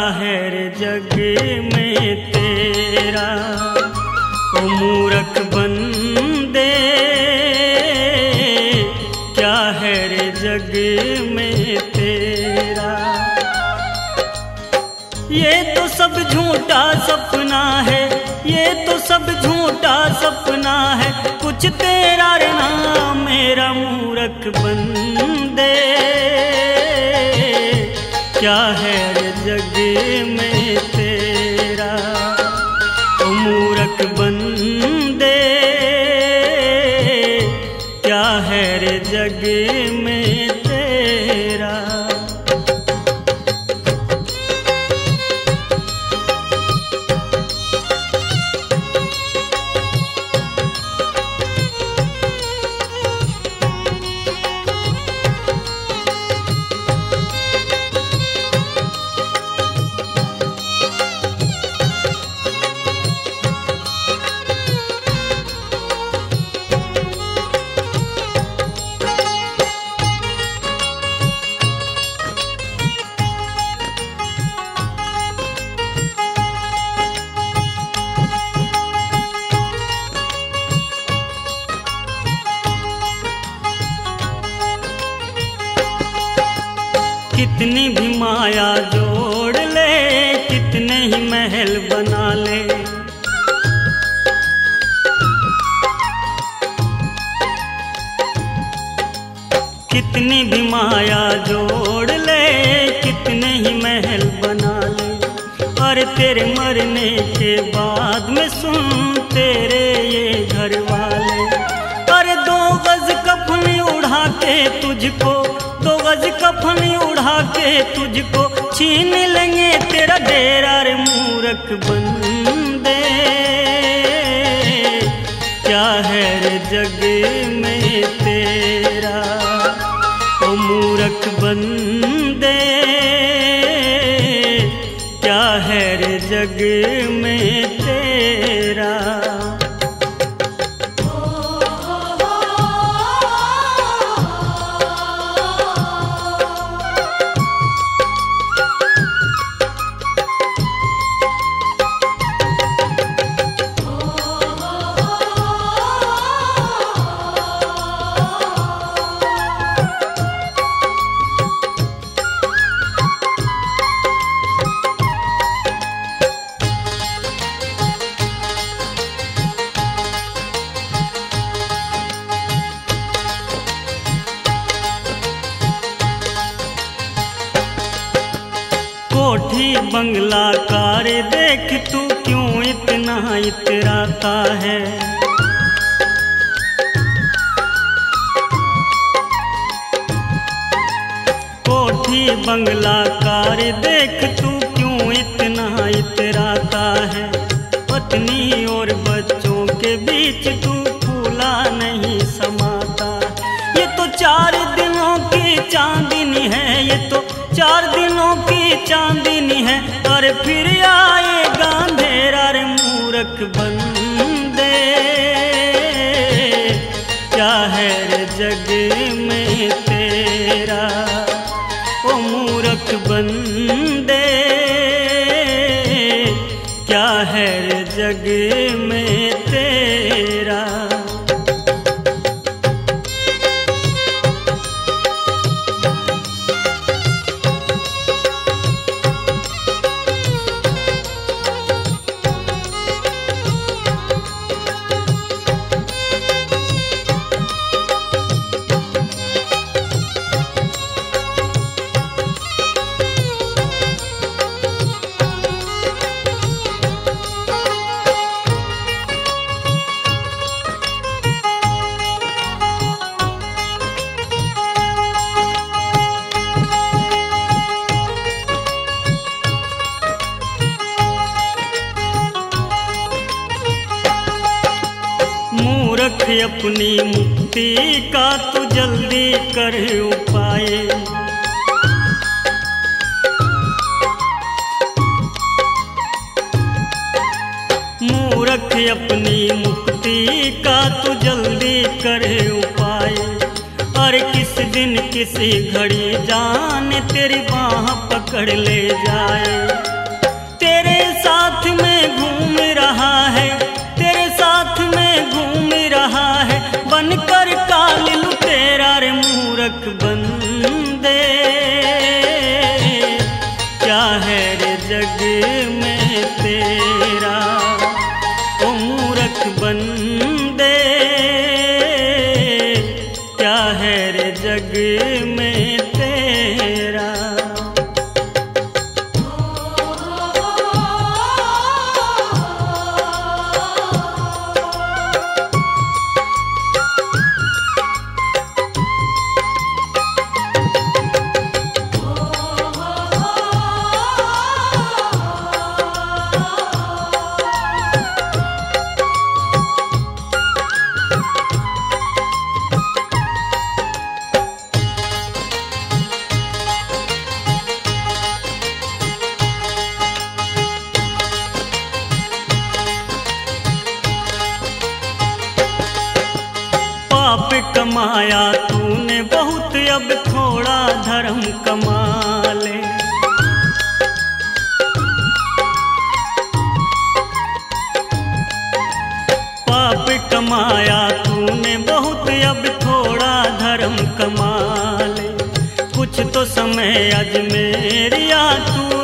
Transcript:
बाहर जग में तेरा, ओ मूरख बंदे, क्या है रे जग में तेरा? ये तो सब झूठा सपना है, ये तो सब झूठा सपना है, कुछ तेरा नाम मेरा मूरख बंदे। क्या है जग में तेरा? कितनी भी माया जोड़ ले, कितने ही महल बना ले। कितनी भी माया जोड़ ले, कितने ही महल बना ले। और तेरे मरने के बाद में सुन, तेरे के तुझको छीन लेंगे, तेरा डेरा रे मूरख बंदे। क्या है रे जग में तेरा? ओ मूरख बंदे, क्या है रे जग में कोठी बंगला कार देख तू क्यों इतना इतराता है? कोठी बंगला कार देख तू क्यों इतना इतराता है? पत्नी और बच्चों के बीच तू चांदनी है, और फिर आएगा अंधेरा रे मूरख बंदे। क्या है रे जग में तेरा, ओ मूरख बंदे? क्या है रे जग में अपनी मुक्ति का तू जल्दी कर उपाय मूरख अपनी मुक्ति का तू जल्दी कर उपाय और किस दिन किसी घड़ी जान तेरी बाह पकड़ ले जाए। तेरे साथ में घूम रहा है है बनकर काल लुटेरा रे मूरख बंदे। क्या है रे जग में तेरा ओ मूरख बंदे? क्या है रे जग में पाप कमाया, तूने बहुत, अब थोड़ा धर्म कमा ले। पाप कमाया, तूने बहुत, अब थोड़ा धर्म कमा ले। कुछ तो समय अज मेरिया तू